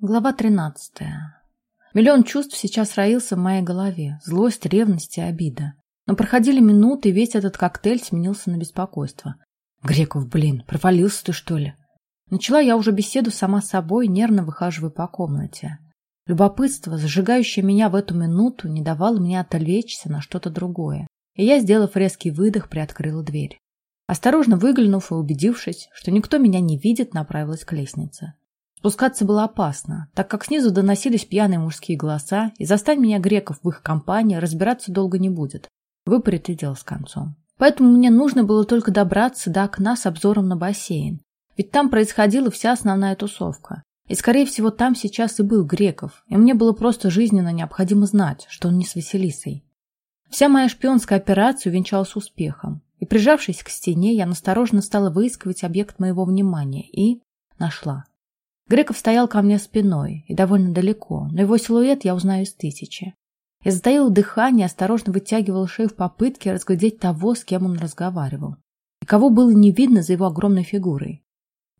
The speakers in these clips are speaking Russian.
Глава 13. Миллион чувств сейчас роился в моей голове. Злость, ревность и обида. Но проходили минуты, и весь этот коктейль сменился на беспокойство. Греков, блин, провалился ты, что ли? Начала я уже беседу сама с собой, нервно выхаживая по комнате. Любопытство, зажигающее меня в эту минуту, не давало мне отвлечься на что-то другое. И я, сделав резкий выдох, приоткрыла дверь. Осторожно выглянув и убедившись, что никто меня не видит, направилась к лестнице. Спускаться было опасно, так как снизу доносились пьяные мужские голоса, и застань меня греков в их компании разбираться долго не будет. Выпарит и дело с концом. Поэтому мне нужно было только добраться до окна с обзором на бассейн. Ведь там происходила вся основная тусовка. И, скорее всего, там сейчас и был Греков, и мне было просто жизненно необходимо знать, что он не с Василисой. Вся моя шпионская операция увенчалась успехом, и, прижавшись к стене, я настороженно стала выискивать объект моего внимания и нашла. Греков стоял ко мне спиной и довольно далеко, но его силуэт я узнаю из тысячи. Я затаила дыхание, осторожно вытягивала шею в попытке разглядеть того, с кем он разговаривал. И кого было не видно за его огромной фигурой.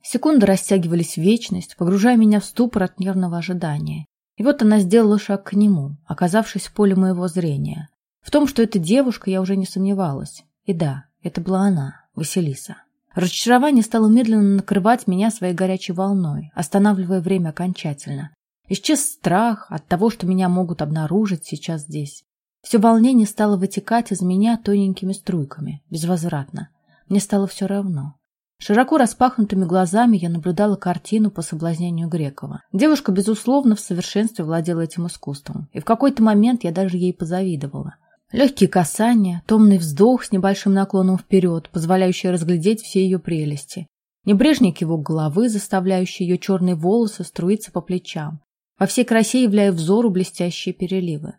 Секунды растягивались в вечность, погружая меня в ступор от нервного ожидания. И вот она сделала шаг к нему, оказавшись в поле моего зрения. В том, что это девушка, я уже не сомневалась. И да, это была она, Василиса. Разочарование стало медленно накрывать меня своей горячей волной, останавливая время окончательно. Исчез страх от того, что меня могут обнаружить сейчас здесь. Все волнение стало вытекать из меня тоненькими струйками, безвозвратно. Мне стало все равно. Широко распахнутыми глазами я наблюдала картину по соблазнению Грекова. Девушка, безусловно, в совершенстве владела этим искусством, и в какой-то момент я даже ей позавидовала. Легкие касания, томный вздох с небольшим наклоном вперед, позволяющий разглядеть все ее прелести. Небрежный кивок головы, заставляющий ее черные волосы струиться по плечам. Во всей красе являя взору блестящие переливы.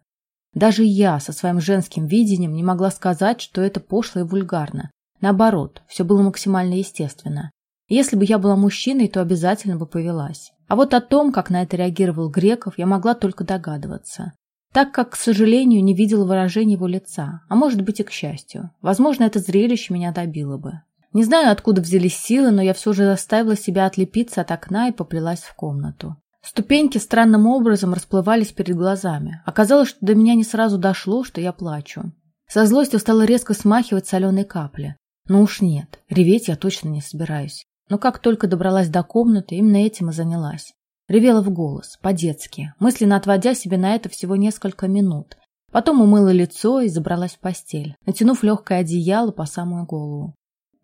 Даже я со своим женским видением не могла сказать, что это пошло и вульгарно. Наоборот, все было максимально естественно. Если бы я была мужчиной, то обязательно бы повелась. А вот о том, как на это реагировал Греков, я могла только догадываться так как, к сожалению, не видела выражения его лица, а может быть и к счастью. Возможно, это зрелище меня добило бы. Не знаю, откуда взялись силы, но я все же заставила себя отлепиться от окна и поплелась в комнату. Ступеньки странным образом расплывались перед глазами. Оказалось, что до меня не сразу дошло, что я плачу. Со злостью стала резко смахивать соленые капли. Ну уж нет, реветь я точно не собираюсь. Но как только добралась до комнаты, именно этим и занялась. Ревела в голос, по-детски, мысленно отводя себе на это всего несколько минут. Потом умыла лицо и забралась в постель, натянув легкое одеяло по самую голову.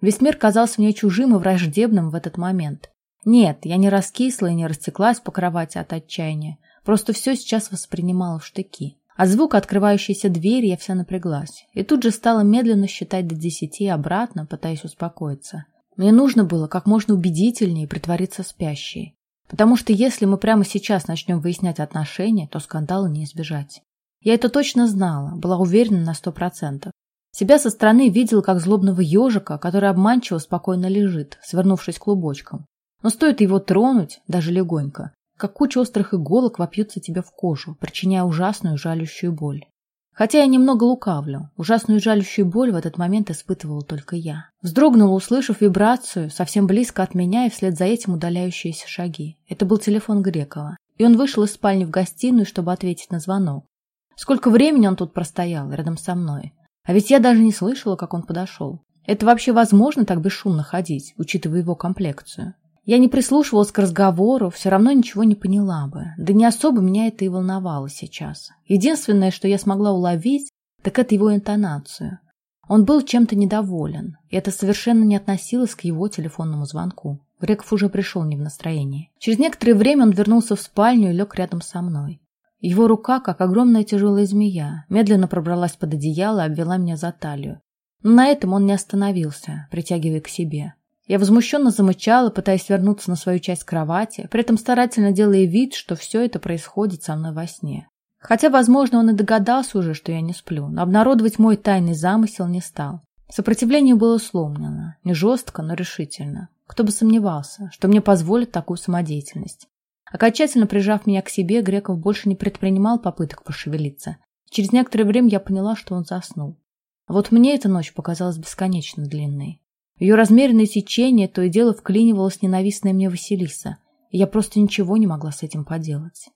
Весь мир казался мне чужим и враждебным в этот момент. Нет, я не раскисла и не растеклась по кровати от отчаяния. Просто все сейчас воспринимала в штыки. А звук открывающейся двери я вся напряглась. И тут же стала медленно считать до десяти обратно, пытаясь успокоиться. Мне нужно было как можно убедительнее притвориться спящей. Потому что если мы прямо сейчас начнем выяснять отношения, то скандала не избежать. Я это точно знала, была уверена на сто процентов. Себя со стороны видела как злобного ежика, который обманчиво спокойно лежит, свернувшись клубочком. Но стоит его тронуть, даже легонько, как куча острых иголок вопьются тебе в кожу, причиняя ужасную жалющую боль. Хотя я немного лукавлю, ужасную жалющую боль в этот момент испытывала только я. Вздрогнула, услышав вибрацию, совсем близко от меня и вслед за этим удаляющиеся шаги. Это был телефон Грекова. И он вышел из спальни в гостиную, чтобы ответить на звонок. Сколько времени он тут простоял, рядом со мной. А ведь я даже не слышала, как он подошел. Это вообще возможно так бесшумно ходить, учитывая его комплекцию? Я не прислушивалась к разговору, все равно ничего не поняла бы. Да не особо меня это и волновало сейчас. Единственное, что я смогла уловить, так это его интонацию. Он был чем-то недоволен, и это совершенно не относилось к его телефонному звонку. Греков уже пришел не в настроении. Через некоторое время он вернулся в спальню и лег рядом со мной. Его рука, как огромная тяжелая змея, медленно пробралась под одеяло и обвела меня за талию. Но на этом он не остановился, притягивая к себе. Я возмущенно замычала, пытаясь вернуться на свою часть кровати, при этом старательно делая вид, что все это происходит со мной во сне. Хотя, возможно, он и догадался уже, что я не сплю, но обнародовать мой тайный замысел не стал. Сопротивление было сломлено, не жестко, но решительно. Кто бы сомневался, что мне позволит такую самодеятельность. Окончательно прижав меня к себе, Греков больше не предпринимал попыток пошевелиться. Через некоторое время я поняла, что он заснул. А вот мне эта ночь показалась бесконечно длинной. Ее размеренное течение то и дело вклинивалась ненавистная мне Василиса. и я просто ничего не могла с этим поделать.